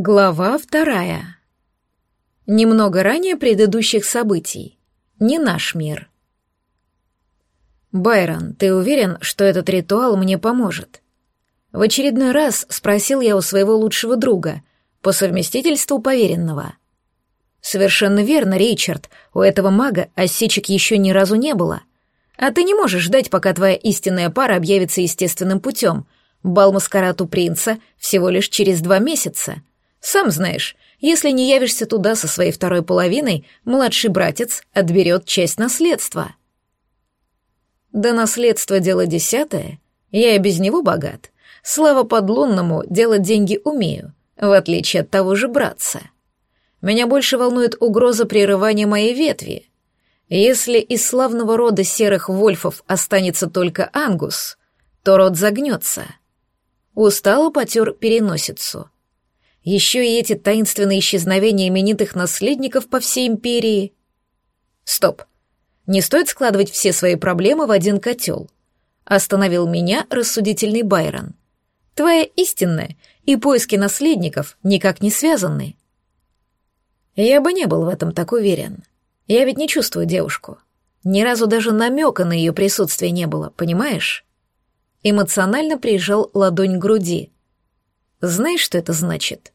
Глава вторая. Немного ранее предыдущих событий. Не наш мир. «Байрон, ты уверен, что этот ритуал мне поможет?» В очередной раз спросил я у своего лучшего друга, по совместительству поверенного. «Совершенно верно, Ричард, у этого мага осечек еще ни разу не было. А ты не можешь ждать, пока твоя истинная пара объявится естественным путем. Бал маскарад у принца всего лишь через два месяца». Сам знаешь, если не явишься туда со своей второй половиной, младший братец отберет часть наследства. Да наследство дело десятое, я и без него богат. Слава подлунному, делать деньги умею, в отличие от того же братца. Меня больше волнует угроза прерывания моей ветви. Если из славного рода серых вольфов останется только Ангус, то род загнется. Устало потер переносицу — еще и эти таинственные исчезновения именитых наследников по всей империи. Стоп. Не стоит складывать все свои проблемы в один котел. Остановил меня рассудительный Байрон. Твоя истинная и поиски наследников никак не связаны. Я бы не был в этом так уверен. Я ведь не чувствую девушку. Ни разу даже намека на ее присутствие не было, понимаешь? Эмоционально прижал ладонь к груди. Знаешь, что это значит?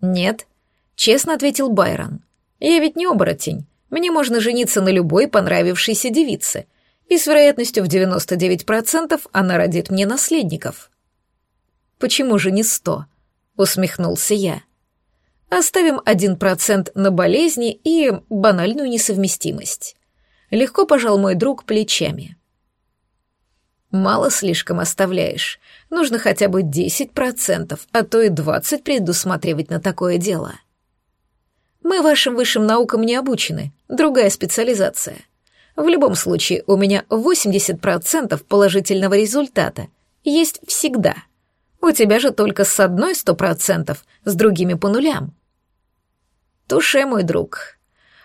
«Нет», — честно ответил Байрон. «Я ведь не оборотень. Мне можно жениться на любой понравившейся девице, и с вероятностью в 99% она родит мне наследников». «Почему же не сто?» — усмехнулся я. «Оставим один процент на болезни и банальную несовместимость». Легко пожал мой друг плечами. «Мало слишком оставляешь. Нужно хотя бы 10%, а то и 20% предусматривать на такое дело. Мы вашим высшим наукам не обучены, другая специализация. В любом случае, у меня 80% положительного результата есть всегда. У тебя же только с одной 100%, с другими по нулям. Туше, мой друг.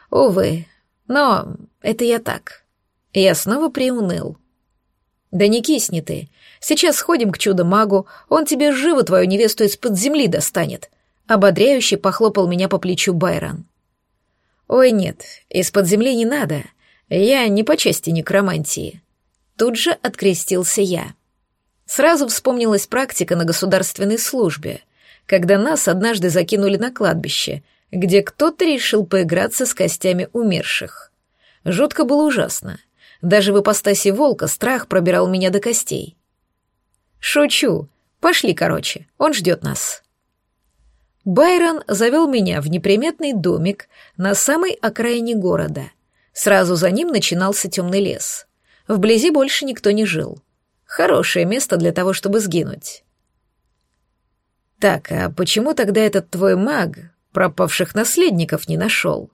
Увы, но это я так. Я снова приуныл. Да не кисни ты. Сейчас сходим к чудо-магу, он тебе живо твою невесту из-под земли достанет. Ободряюще похлопал меня по плечу Байрон. Ой, нет, из-под земли не надо. Я не по части некромантии. Тут же открестился я. Сразу вспомнилась практика на государственной службе, когда нас однажды закинули на кладбище, где кто-то решил поиграться с костями умерших. Жутко было ужасно — даже в ипостаси волка страх пробирал меня до костей. «Шучу. Пошли, короче. Он ждет нас». Байрон завел меня в неприметный домик на самой окраине города. Сразу за ним начинался темный лес. Вблизи больше никто не жил. Хорошее место для того, чтобы сгинуть. «Так, а почему тогда этот твой маг пропавших наследников не нашел?»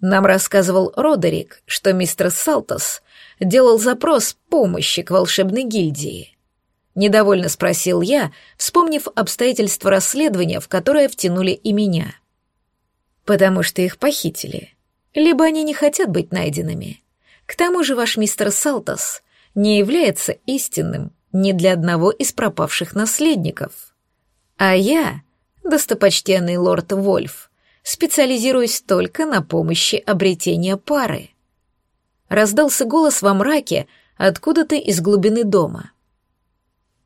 Нам рассказывал Родерик, что мистер Салтос делал запрос помощи к волшебной гильдии. Недовольно спросил я, вспомнив обстоятельства расследования, в которое втянули и меня. Потому что их похитили. Либо они не хотят быть найденными. К тому же ваш мистер Салтос не является истинным ни для одного из пропавших наследников. А я, достопочтенный лорд Вольф, специализируюсь только на помощи обретения пары раздался голос во мраке откуда-то из глубины дома.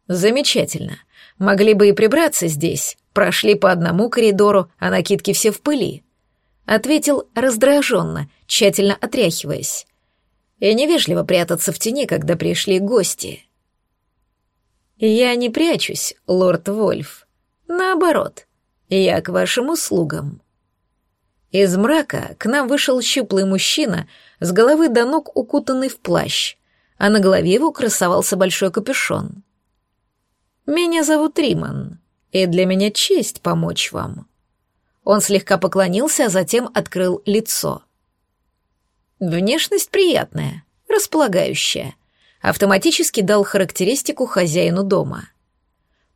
«Замечательно. Могли бы и прибраться здесь. Прошли по одному коридору, а накидки все в пыли», — ответил раздраженно, тщательно отряхиваясь. «И невежливо прятаться в тени, когда пришли гости». «Я не прячусь, лорд Вольф. Наоборот, я к вашим услугам». Из мрака к нам вышел щуплый мужчина с головы до ног укутанный в плащ, а на голове его красовался большой капюшон. «Меня зовут Риман, и для меня честь помочь вам». Он слегка поклонился, а затем открыл лицо. Внешность приятная, располагающая. Автоматически дал характеристику хозяину дома —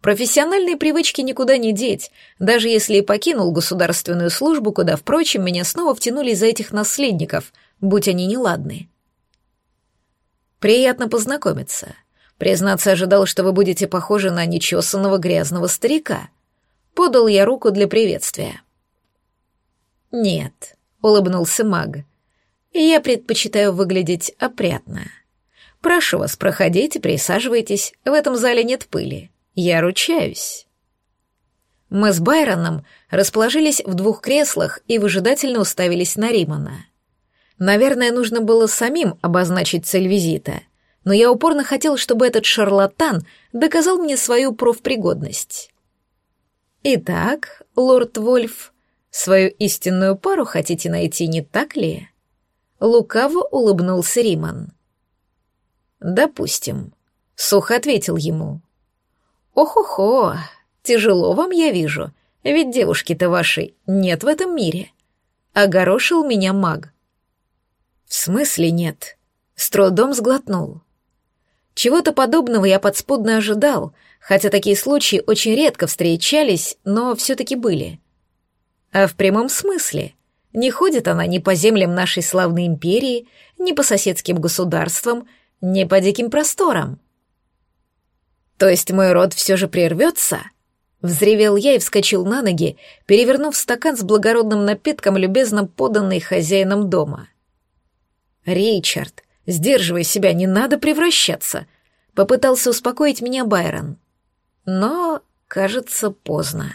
Профессиональные привычки никуда не деть, даже если и покинул государственную службу, куда, впрочем, меня снова втянули из-за этих наследников, будь они неладны. Приятно познакомиться. Признаться, ожидал, что вы будете похожи на нечесанного грязного старика. Подал я руку для приветствия. «Нет», — улыбнулся маг. «Я предпочитаю выглядеть опрятно. Прошу вас, проходите, присаживайтесь. В этом зале нет пыли. Я ручаюсь». Мы с Байроном расположились в двух креслах и выжидательно уставились на Римана. Наверное, нужно было самим обозначить цель визита, но я упорно хотел, чтобы этот шарлатан доказал мне свою профпригодность. «Итак, лорд Вольф, свою истинную пару хотите найти, не так ли?» Лукаво улыбнулся Риман. «Допустим», — сухо ответил ему. «Ох-охо, тяжело вам, я вижу, ведь девушки-то вашей нет в этом мире». Огорошил меня маг. «В смысле нет?» С трудом сглотнул. Чего-то подобного я подспудно ожидал, хотя такие случаи очень редко встречались, но все-таки были. А в прямом смысле. Не ходит она ни по землям нашей славной империи, ни по соседским государствам, ни по диким просторам. То есть мой род все же прервется? Взревел я и вскочил на ноги, перевернув стакан с благородным напитком, любезно поданный хозяином дома. «Ричард, сдерживай себя, не надо превращаться», — попытался успокоить меня Байрон. Но, кажется, поздно.